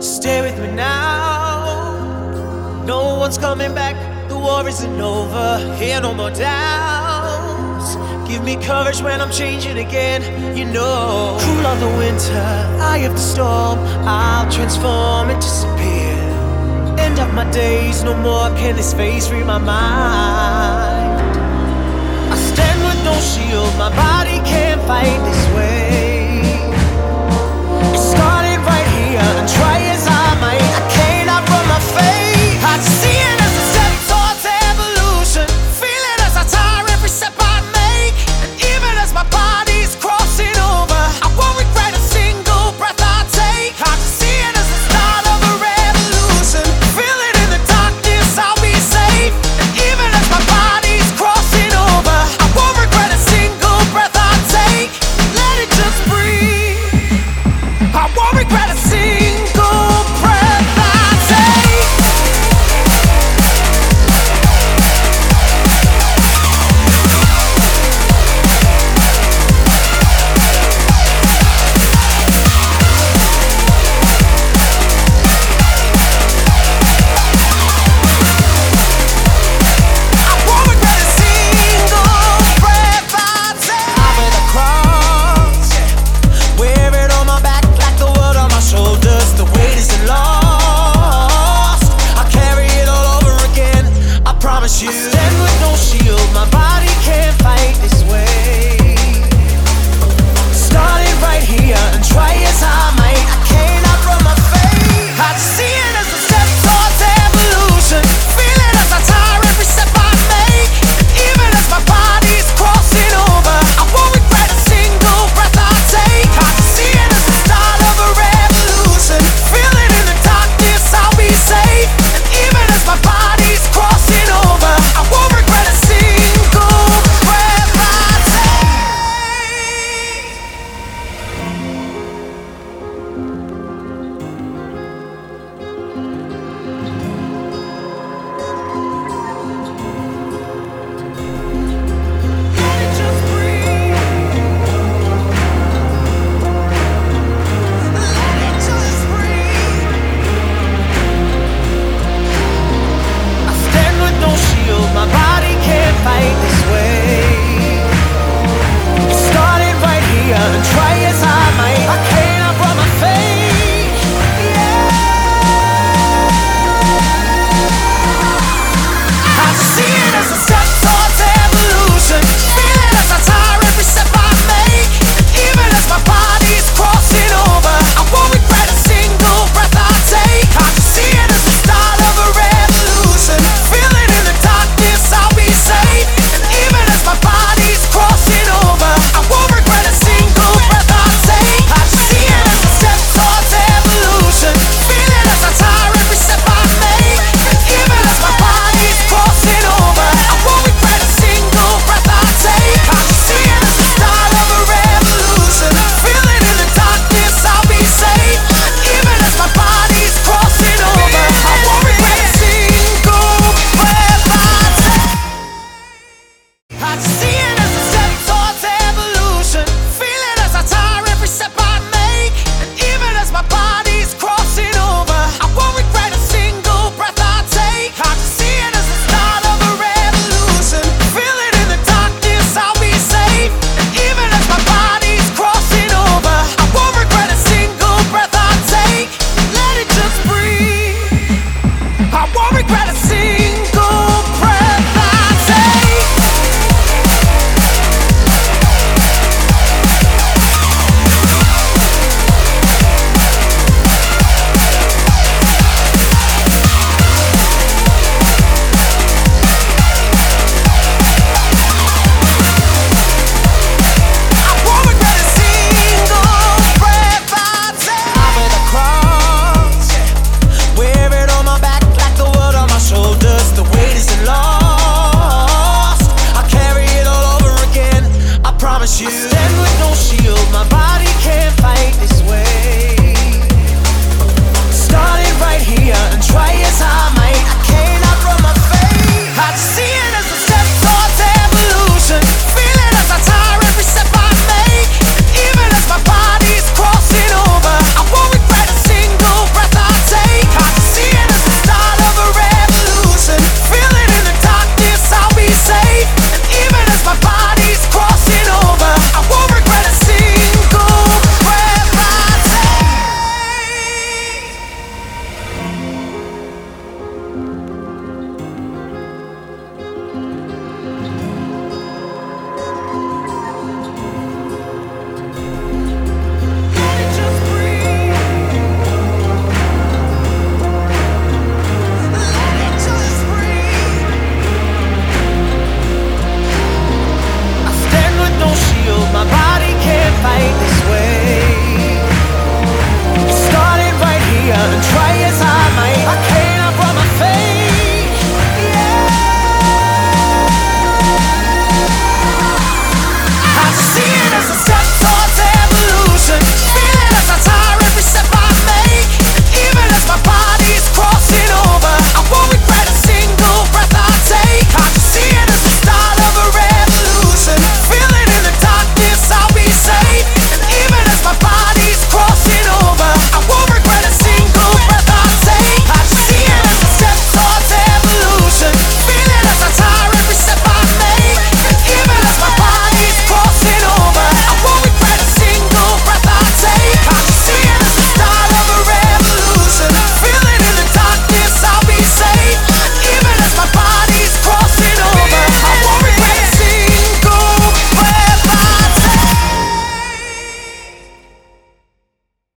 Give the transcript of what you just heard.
Stay with me now. No one's coming back. The war isn't over. Here, no more doubts. Give me courage when I'm changing again. You know, cool on the winter, eye of the storm. I'll transform and disappear end of my days, no more can this face read my mind. I stand with no shield, my body can't fight this way.